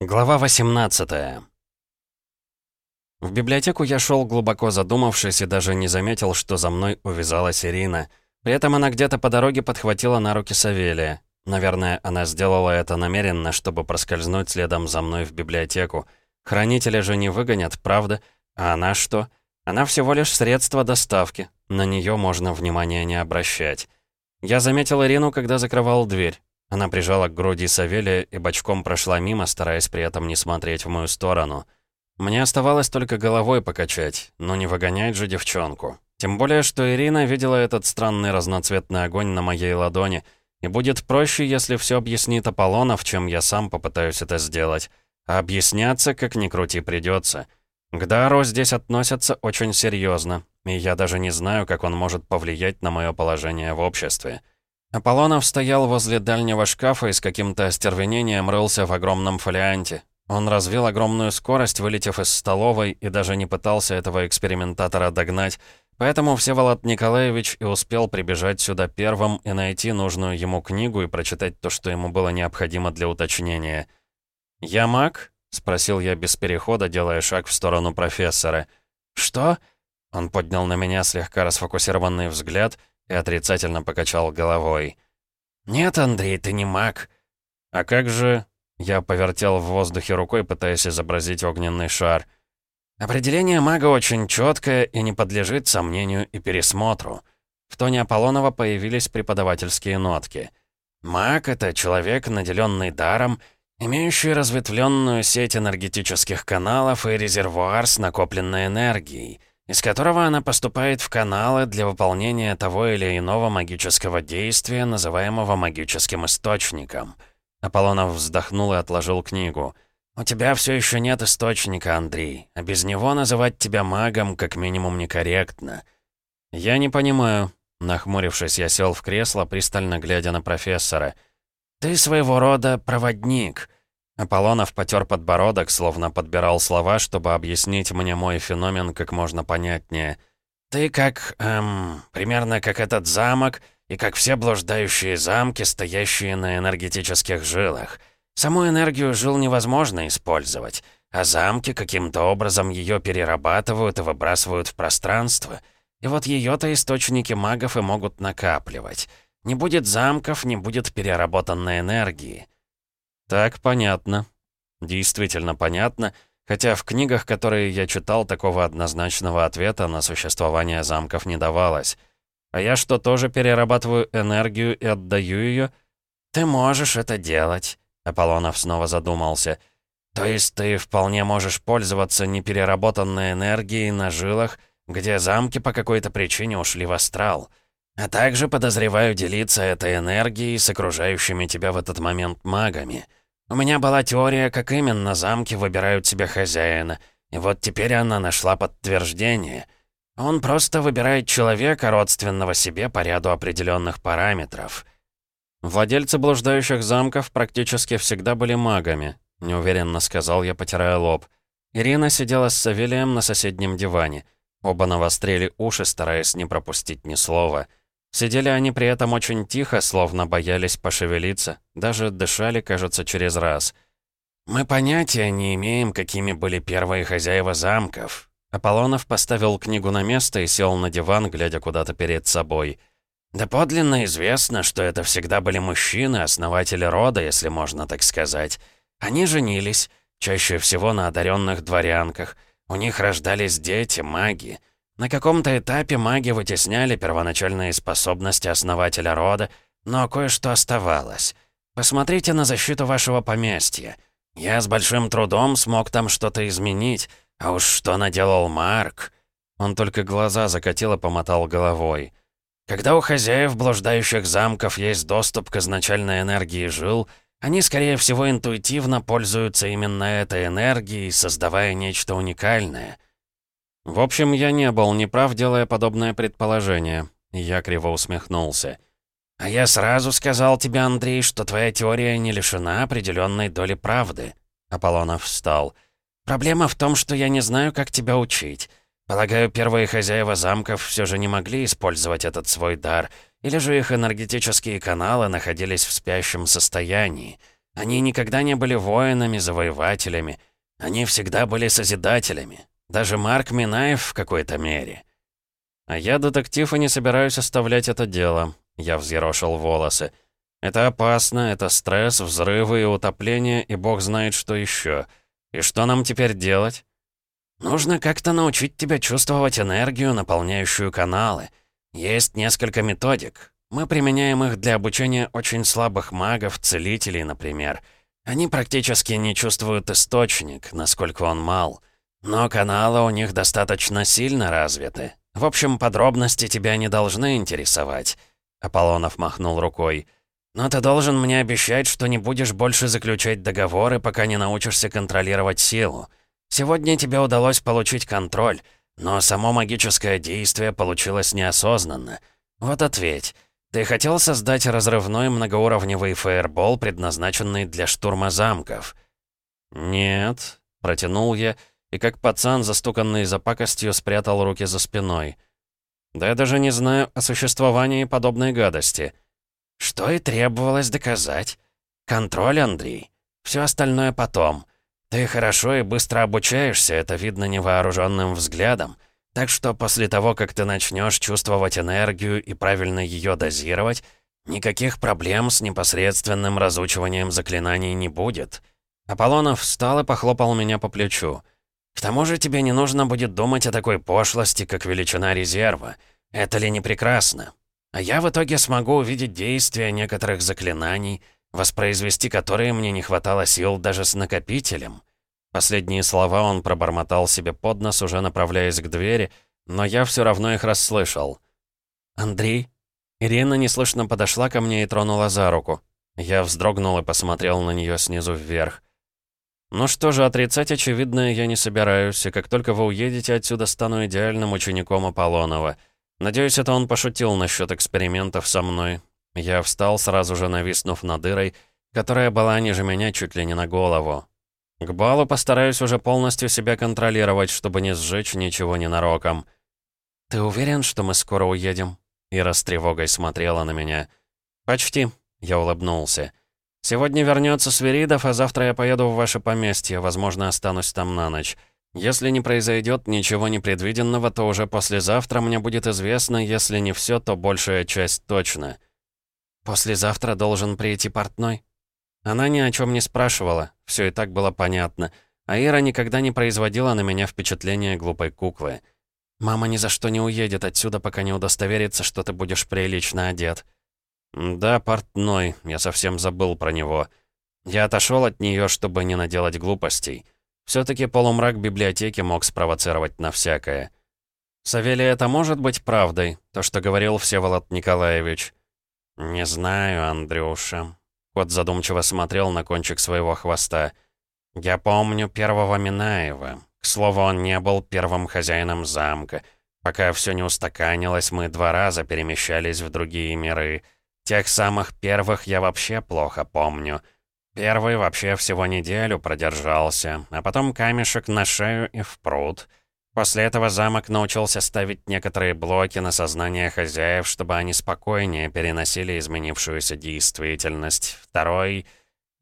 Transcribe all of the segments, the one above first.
Глава 18 В библиотеку я шел глубоко задумавшись и даже не заметил, что за мной увязалась Ирина. При этом она где-то по дороге подхватила на руки Савелия. Наверное, она сделала это намеренно, чтобы проскользнуть следом за мной в библиотеку. Хранители же не выгонят, правда? А она что? Она всего лишь средство доставки. На нее можно внимания не обращать. Я заметил Ирину, когда закрывал дверь. Она прижала к груди Савелия и бочком прошла мимо, стараясь при этом не смотреть в мою сторону. Мне оставалось только головой покачать, но не выгонять же девчонку. Тем более, что Ирина видела этот странный разноцветный огонь на моей ладони, и будет проще, если все объяснит Аполлонов, чем я сам попытаюсь это сделать. А объясняться, как ни крути, придется. К Дару здесь относятся очень серьезно, и я даже не знаю, как он может повлиять на мое положение в обществе. Аполлонов стоял возле дальнего шкафа и с каким-то остервенением рылся в огромном фолианте. Он развил огромную скорость, вылетев из столовой, и даже не пытался этого экспериментатора догнать, поэтому Всеволод Николаевич и успел прибежать сюда первым и найти нужную ему книгу и прочитать то, что ему было необходимо для уточнения. «Я маг?» — спросил я без перехода, делая шаг в сторону профессора. «Что?» Он поднял на меня слегка расфокусированный взгляд — и отрицательно покачал головой. «Нет, Андрей, ты не маг». «А как же...» Я повертел в воздухе рукой, пытаясь изобразить огненный шар. «Определение мага очень четкое и не подлежит сомнению и пересмотру». В тоне Аполлонова появились преподавательские нотки. «Маг — это человек, наделенный даром, имеющий разветвленную сеть энергетических каналов и резервуар с накопленной энергией» из которого она поступает в каналы для выполнения того или иного магического действия, называемого магическим источником. Аполлонов вздохнул и отложил книгу. «У тебя все еще нет источника, Андрей, а без него называть тебя магом как минимум некорректно». «Я не понимаю». Нахмурившись, я сел в кресло, пристально глядя на профессора. «Ты своего рода проводник». Аполлонов потер подбородок, словно подбирал слова, чтобы объяснить мне мой феномен как можно понятнее. «Ты как, эм, примерно как этот замок и как все блуждающие замки, стоящие на энергетических жилах. Саму энергию жил невозможно использовать, а замки каким-то образом ее перерабатывают и выбрасывают в пространство. И вот ее-то источники магов и могут накапливать. Не будет замков, не будет переработанной энергии». Так, понятно. Действительно понятно, хотя в книгах, которые я читал, такого однозначного ответа на существование замков не давалось. А я что, тоже перерабатываю энергию и отдаю ее? Ты можешь это делать, Аполлонов снова задумался. То есть ты вполне можешь пользоваться непереработанной энергией на жилах, где замки по какой-то причине ушли в астрал. А также, подозреваю, делиться этой энергией с окружающими тебя в этот момент магами. У меня была теория, как именно замки выбирают себе хозяина, и вот теперь она нашла подтверждение. Он просто выбирает человека, родственного себе по ряду определенных параметров. Владельцы блуждающих замков практически всегда были магами, неуверенно сказал я, потирая лоб. Ирина сидела с Савелием на соседнем диване. Оба навострили уши, стараясь не пропустить ни слова. Сидели они при этом очень тихо, словно боялись пошевелиться. Даже дышали, кажется, через раз. «Мы понятия не имеем, какими были первые хозяева замков». Аполлонов поставил книгу на место и сел на диван, глядя куда-то перед собой. «Да подлинно известно, что это всегда были мужчины, основатели рода, если можно так сказать. Они женились, чаще всего на одаренных дворянках. У них рождались дети, маги». На каком-то этапе маги вытесняли первоначальные способности основателя рода, но кое-что оставалось. Посмотрите на защиту вашего поместья. Я с большим трудом смог там что-то изменить, а уж что наделал Марк. Он только глаза закатил и помотал головой. Когда у хозяев блуждающих замков есть доступ к изначальной энергии жил, они, скорее всего, интуитивно пользуются именно этой энергией, создавая нечто уникальное. В общем, я не был неправ, делая подобное предположение. Я криво усмехнулся. «А я сразу сказал тебе, Андрей, что твоя теория не лишена определенной доли правды». Аполлонов встал. «Проблема в том, что я не знаю, как тебя учить. Полагаю, первые хозяева замков все же не могли использовать этот свой дар, или же их энергетические каналы находились в спящем состоянии. Они никогда не были воинами, завоевателями. Они всегда были созидателями. Даже Марк Минаев в какой-то мере. А я детектив и не собираюсь оставлять это дело. Я взъерошил волосы. Это опасно, это стресс, взрывы и утопление, и бог знает, что еще. И что нам теперь делать? Нужно как-то научить тебя чувствовать энергию, наполняющую каналы. Есть несколько методик. Мы применяем их для обучения очень слабых магов, целителей, например. Они практически не чувствуют источник, насколько он мал. Но каналы у них достаточно сильно развиты. В общем, подробности тебя не должны интересовать. Аполлонов махнул рукой. «Но ты должен мне обещать, что не будешь больше заключать договоры, пока не научишься контролировать силу. Сегодня тебе удалось получить контроль, но само магическое действие получилось неосознанно. Вот ответь, ты хотел создать разрывной многоуровневый фаербол, предназначенный для штурма замков?» «Нет», — протянул я, и как пацан, застуканный за пакостью, спрятал руки за спиной. «Да я даже не знаю о существовании подобной гадости». «Что и требовалось доказать. Контроль, Андрей. Все остальное потом. Ты хорошо и быстро обучаешься, это видно невооруженным взглядом. Так что после того, как ты начнешь чувствовать энергию и правильно ее дозировать, никаких проблем с непосредственным разучиванием заклинаний не будет. Аполлонов встал и похлопал меня по плечу. К тому же тебе не нужно будет думать о такой пошлости, как величина резерва. Это ли не прекрасно? А я в итоге смогу увидеть действия некоторых заклинаний, воспроизвести которые мне не хватало сил даже с накопителем. Последние слова он пробормотал себе под нос, уже направляясь к двери, но я все равно их расслышал. «Андрей?» Ирина неслышно подошла ко мне и тронула за руку. Я вздрогнул и посмотрел на нее снизу вверх. «Ну что же, отрицать очевидное я не собираюсь, и как только вы уедете отсюда, стану идеальным учеником Аполлонова. Надеюсь, это он пошутил насчет экспериментов со мной. Я встал, сразу же нависнув над дырой, которая была ниже меня чуть ли не на голову. К балу постараюсь уже полностью себя контролировать, чтобы не сжечь ничего ненароком. «Ты уверен, что мы скоро уедем?» Ира с тревогой смотрела на меня. «Почти», — я улыбнулся. «Сегодня вернется Свиридов, а завтра я поеду в ваше поместье, возможно, останусь там на ночь. Если не произойдет ничего непредвиденного, то уже послезавтра мне будет известно, если не все, то большая часть точно». «Послезавтра должен прийти портной?» Она ни о чем не спрашивала, все и так было понятно. А Ира никогда не производила на меня впечатление глупой куклы. «Мама ни за что не уедет отсюда, пока не удостоверится, что ты будешь прилично одет». «Да, портной, я совсем забыл про него. Я отошел от нее, чтобы не наделать глупостей. Все-таки полумрак библиотеки мог спровоцировать на всякое». «Савелий, это может быть правдой, то, что говорил Всеволод Николаевич?» «Не знаю, Андрюша», Кот задумчиво смотрел на кончик своего хвоста. «Я помню первого Минаева. К слову, он не был первым хозяином замка. Пока все не устаканилось, мы два раза перемещались в другие миры. Тех самых первых я вообще плохо помню. Первый вообще всего неделю продержался, а потом камешек на шею и в пруд». После этого замок научился ставить некоторые блоки на сознание хозяев, чтобы они спокойнее переносили изменившуюся действительность. Второй...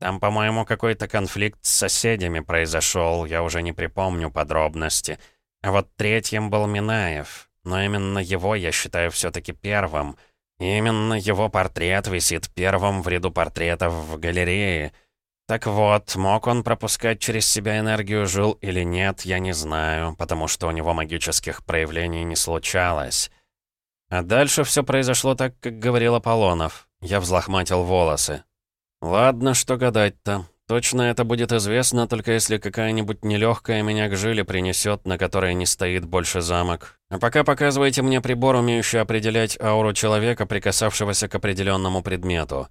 Там, по-моему, какой-то конфликт с соседями произошел, я уже не припомню подробности. А вот третьим был Минаев. Но именно его я считаю все-таки первым. Именно его портрет висит первым в ряду портретов в галерее. Так вот, мог он пропускать через себя энергию жил или нет, я не знаю, потому что у него магических проявлений не случалось. А дальше все произошло так, как говорил Аполлонов. Я взлохматил волосы. Ладно, что гадать-то. Точно это будет известно, только если какая-нибудь нелегкая меня к жиле принесет, на которой не стоит больше замок. А пока показывайте мне прибор, умеющий определять ауру человека, прикасавшегося к определенному предмету.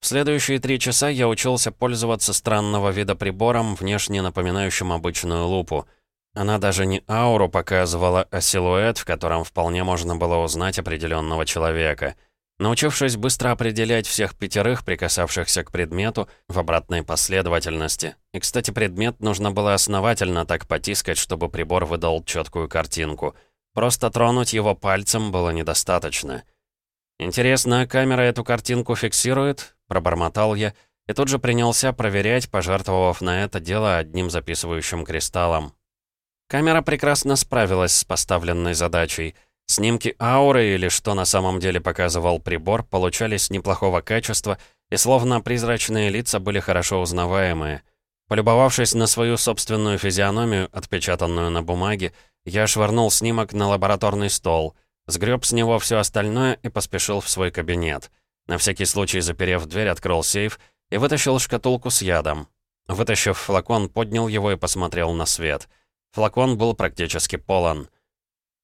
В следующие три часа я учился пользоваться странного вида прибором, внешне напоминающим обычную лупу. Она даже не ауру показывала, а силуэт, в котором вполне можно было узнать определенного человека. Научившись быстро определять всех пятерых, прикасавшихся к предмету, в обратной последовательности. И, кстати, предмет нужно было основательно так потискать, чтобы прибор выдал четкую картинку. Просто тронуть его пальцем было недостаточно. Интересно, камера эту картинку фиксирует? Пробормотал я и тут же принялся проверять, пожертвовав на это дело одним записывающим кристаллом. Камера прекрасно справилась с поставленной задачей. Снимки ауры или что на самом деле показывал прибор получались неплохого качества, и словно призрачные лица были хорошо узнаваемые. Полюбовавшись на свою собственную физиономию, отпечатанную на бумаге, я швырнул снимок на лабораторный стол, сгреб с него все остальное и поспешил в свой кабинет. На всякий случай, заперев дверь, открыл сейф и вытащил шкатулку с ядом. Вытащив флакон, поднял его и посмотрел на свет. Флакон был практически полон.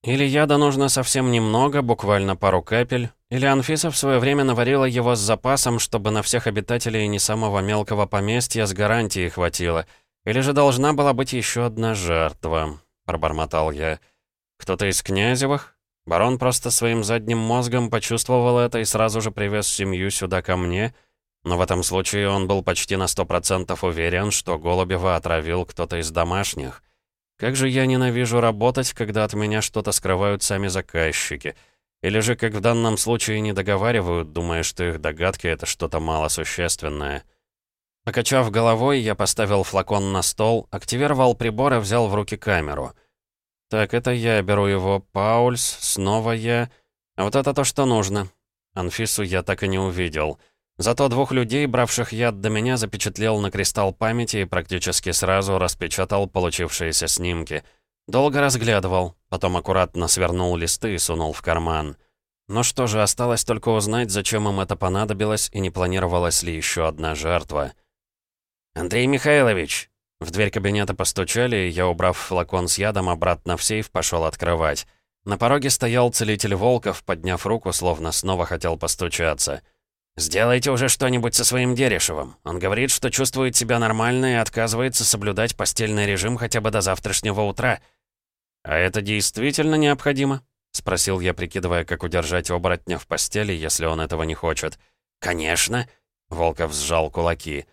Или яда нужно совсем немного, буквально пару капель, или Анфиса в свое время наварила его с запасом, чтобы на всех обитателей не самого мелкого поместья с гарантией хватило, или же должна была быть еще одна жертва. — пробормотал я. «Кто-то из Князевых? Барон просто своим задним мозгом почувствовал это и сразу же привез семью сюда ко мне, но в этом случае он был почти на сто процентов уверен, что Голубева отравил кто-то из домашних. Как же я ненавижу работать, когда от меня что-то скрывают сами заказчики. Или же, как в данном случае, не договаривают, думая, что их догадки — это что-то малосущественное». Покачав головой, я поставил флакон на стол, активировал прибор и взял в руки камеру. Так, это я беру его, Паульс, снова я. А вот это то, что нужно. Анфису я так и не увидел. Зато двух людей, бравших яд до меня, запечатлел на кристалл памяти и практически сразу распечатал получившиеся снимки. Долго разглядывал, потом аккуратно свернул листы и сунул в карман. Ну что же, осталось только узнать, зачем им это понадобилось и не планировалась ли еще одна жертва. «Андрей Михайлович!» В дверь кабинета постучали, и я, убрав флакон с ядом, обратно в сейф пошел открывать. На пороге стоял целитель Волков, подняв руку, словно снова хотел постучаться. «Сделайте уже что-нибудь со своим Дерешевым. Он говорит, что чувствует себя нормально и отказывается соблюдать постельный режим хотя бы до завтрашнего утра». «А это действительно необходимо?» — спросил я, прикидывая, как удержать оборотня в постели, если он этого не хочет. «Конечно!» — Волков сжал кулаки.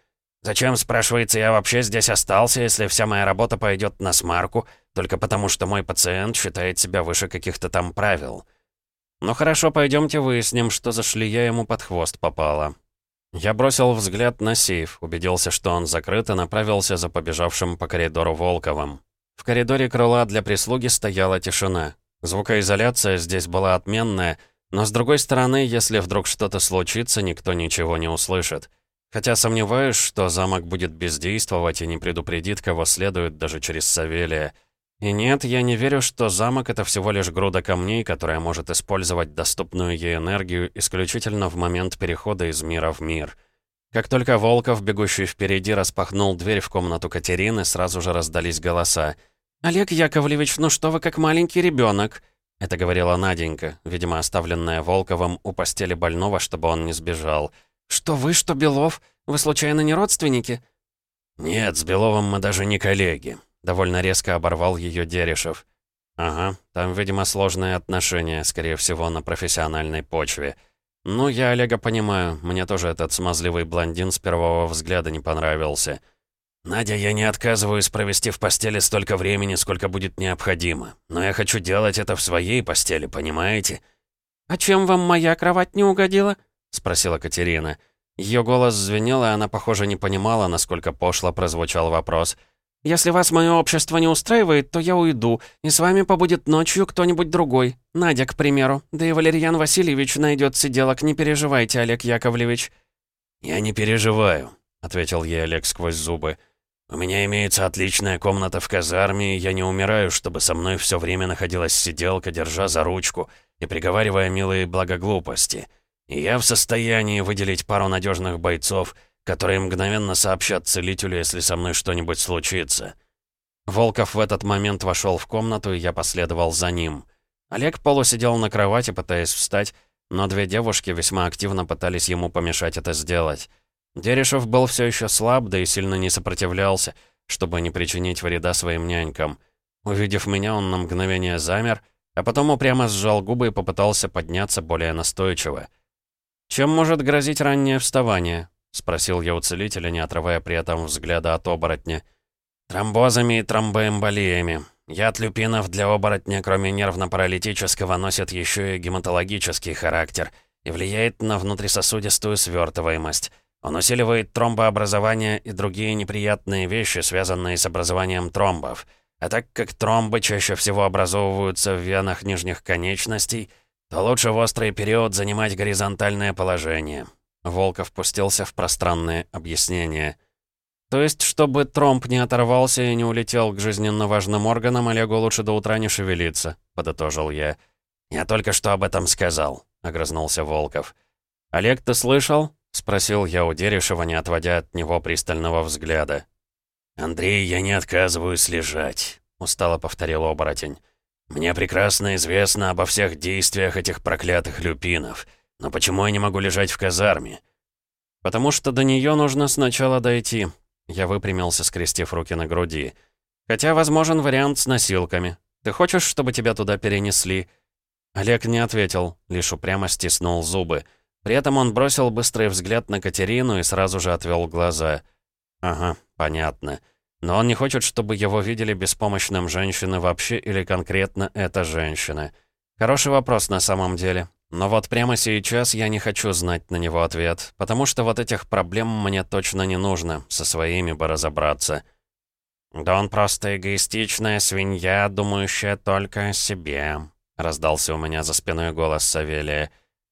Зачем, спрашивается, я вообще здесь остался, если вся моя работа пойдет на смарку, только потому что мой пациент считает себя выше каких-то там правил? Ну хорошо, пойдемте выясним, что за шлия ему под хвост попала. Я бросил взгляд на сейф, убедился, что он закрыт, и направился за побежавшим по коридору Волковым. В коридоре крыла для прислуги стояла тишина. Звукоизоляция здесь была отменная, но с другой стороны, если вдруг что-то случится, никто ничего не услышит. Хотя сомневаюсь, что замок будет бездействовать и не предупредит, кого следует даже через Савелия. И нет, я не верю, что замок — это всего лишь груда камней, которая может использовать доступную ей энергию исключительно в момент перехода из мира в мир. Как только Волков, бегущий впереди, распахнул дверь в комнату Катерины, сразу же раздались голоса. «Олег Яковлевич, ну что вы как маленький ребенок? Это говорила Наденька, видимо, оставленная Волковым у постели больного, чтобы он не сбежал. «Что вы, что Белов? Вы случайно не родственники?» «Нет, с Беловым мы даже не коллеги», — довольно резко оборвал ее Дерешев. «Ага, там, видимо, сложные отношения, скорее всего, на профессиональной почве. Ну, я Олега понимаю, мне тоже этот смазливый блондин с первого взгляда не понравился». «Надя, я не отказываюсь провести в постели столько времени, сколько будет необходимо. Но я хочу делать это в своей постели, понимаете?» «А чем вам моя кровать не угодила?» — спросила Катерина. Ее голос звенел, и она, похоже, не понимала, насколько пошло прозвучал вопрос. «Если вас мое общество не устраивает, то я уйду, и с вами побудет ночью кто-нибудь другой. Надя, к примеру. Да и Валерьян Васильевич найдет сиделок, не переживайте, Олег Яковлевич». «Я не переживаю», — ответил ей Олег сквозь зубы. «У меня имеется отличная комната в казарме, и я не умираю, чтобы со мной все время находилась сиделка, держа за ручку и приговаривая милые благоглупости». И я в состоянии выделить пару надежных бойцов, которые мгновенно сообщат целителю, если со мной что-нибудь случится. Волков в этот момент вошел в комнату, и я последовал за ним. Олег полусидел на кровати, пытаясь встать, но две девушки весьма активно пытались ему помешать это сделать. Дерешев был все еще слаб, да и сильно не сопротивлялся, чтобы не причинить вреда своим нянькам. Увидев меня, он на мгновение замер, а потом упрямо сжал губы и попытался подняться более настойчиво. «Чем может грозить раннее вставание?» — спросил я у целителя, не отрывая при этом взгляда от оборотня. «Тромбозами и тромбоэмболиями. Яд люпинов для оборотня, кроме нервно-паралитического, носит еще и гематологический характер и влияет на внутрисосудистую свертываемость. Он усиливает тромбообразование и другие неприятные вещи, связанные с образованием тромбов. А так как тромбы чаще всего образовываются в венах нижних конечностей, то лучше в острый период занимать горизонтальное положение. Волков пустился в пространные объяснения. То есть, чтобы тромб не оторвался и не улетел к жизненно важным органам, Олегу лучше до утра не шевелиться, подытожил я. «Я только что об этом сказал», — огрызнулся Волков. «Олег, ты слышал?» — спросил я у Дерешева, не отводя от него пристального взгляда. «Андрей, я не отказываюсь лежать», — устало повторил оборотень. «Мне прекрасно известно обо всех действиях этих проклятых люпинов. Но почему я не могу лежать в казарме?» «Потому что до нее нужно сначала дойти». Я выпрямился, скрестив руки на груди. «Хотя возможен вариант с носилками. Ты хочешь, чтобы тебя туда перенесли?» Олег не ответил, лишь упрямо стиснул зубы. При этом он бросил быстрый взгляд на Катерину и сразу же отвел глаза. «Ага, понятно. Но он не хочет, чтобы его видели беспомощным женщины вообще или конкретно эта женщина. Хороший вопрос на самом деле. Но вот прямо сейчас я не хочу знать на него ответ, потому что вот этих проблем мне точно не нужно, со своими бы разобраться. «Да он просто эгоистичная свинья, думающая только о себе», — раздался у меня за спиной голос Савелия.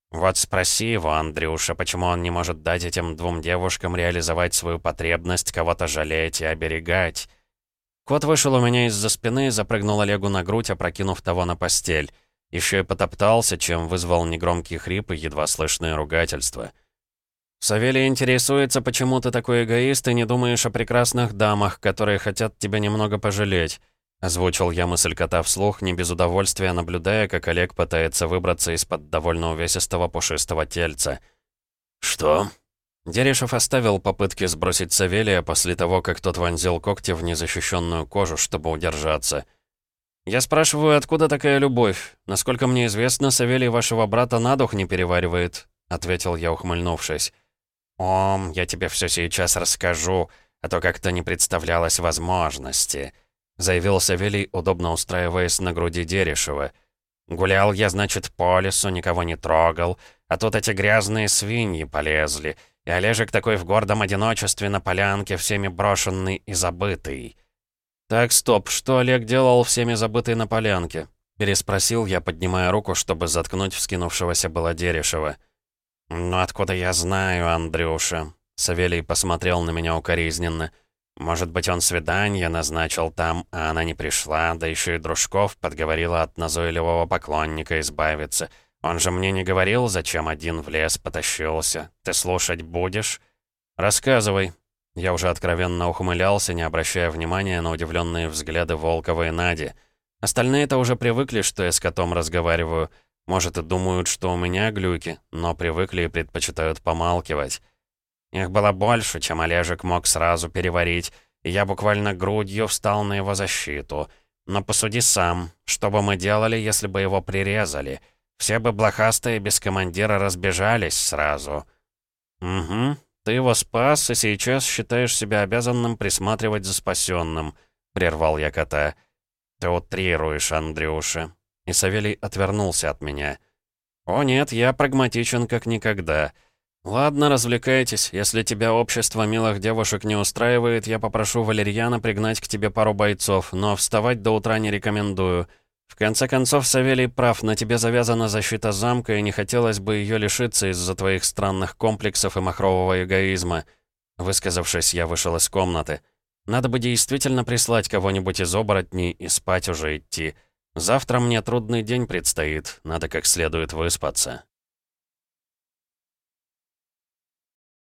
«Вот спроси его, Андрюша, почему он не может дать этим двум девушкам реализовать свою потребность кого-то жалеть и оберегать?» Кот вышел у меня из-за спины и запрыгнул Олегу на грудь, опрокинув того на постель. Еще и потоптался, чем вызвал негромкий хрип и едва слышное ругательство. «Савелий интересуется, почему ты такой эгоист и не думаешь о прекрасных дамах, которые хотят тебя немного пожалеть. Озвучил я мысль кота вслух, не без удовольствия наблюдая, как Олег пытается выбраться из-под довольно увесистого пушистого тельца. «Что?» Дерешев оставил попытки сбросить Савелия после того, как тот вонзил когти в незащищенную кожу, чтобы удержаться. «Я спрашиваю, откуда такая любовь? Насколько мне известно, Савелий вашего брата на дух не переваривает», — ответил я, ухмыльнувшись. «Ом, я тебе все сейчас расскажу, а то как-то не представлялось возможности» заявил Савелий, удобно устраиваясь на груди Дерешева. «Гулял я, значит, по лесу, никого не трогал, а тут эти грязные свиньи полезли, и Олежек такой в гордом одиночестве на полянке, всеми брошенный и забытый». «Так, стоп, что Олег делал всеми забытый на полянке?» Переспросил я, поднимая руку, чтобы заткнуть вскинувшегося было Дерешева. «Ну откуда я знаю, Андрюша?» Савелий посмотрел на меня укоризненно. Может быть, он свидание назначил там, а она не пришла, да еще и Дружков подговорила от назойливого поклонника избавиться. Он же мне не говорил, зачем один в лес потащился. Ты слушать будешь? Рассказывай. Я уже откровенно ухмылялся, не обращая внимания на удивленные взгляды Волкова и Нади. Остальные-то уже привыкли, что я с котом разговариваю. Может, и думают, что у меня глюки, но привыкли и предпочитают помалкивать. Их было больше, чем Олежек мог сразу переварить, и я буквально грудью встал на его защиту. Но посуди сам, что бы мы делали, если бы его прирезали? Все бы блохастые без командира разбежались сразу. «Угу, ты его спас, и сейчас считаешь себя обязанным присматривать за спасенным», — прервал я кота. «Ты утрируешь, Андрюша». И Савелий отвернулся от меня. «О нет, я прагматичен как никогда». «Ладно, развлекайтесь. Если тебя общество милых девушек не устраивает, я попрошу Валерьяна пригнать к тебе пару бойцов, но вставать до утра не рекомендую. В конце концов, Савелий прав, на тебе завязана защита замка, и не хотелось бы ее лишиться из-за твоих странных комплексов и махрового эгоизма». Высказавшись, я вышел из комнаты. «Надо бы действительно прислать кого-нибудь из оборотней и спать уже идти. Завтра мне трудный день предстоит, надо как следует выспаться».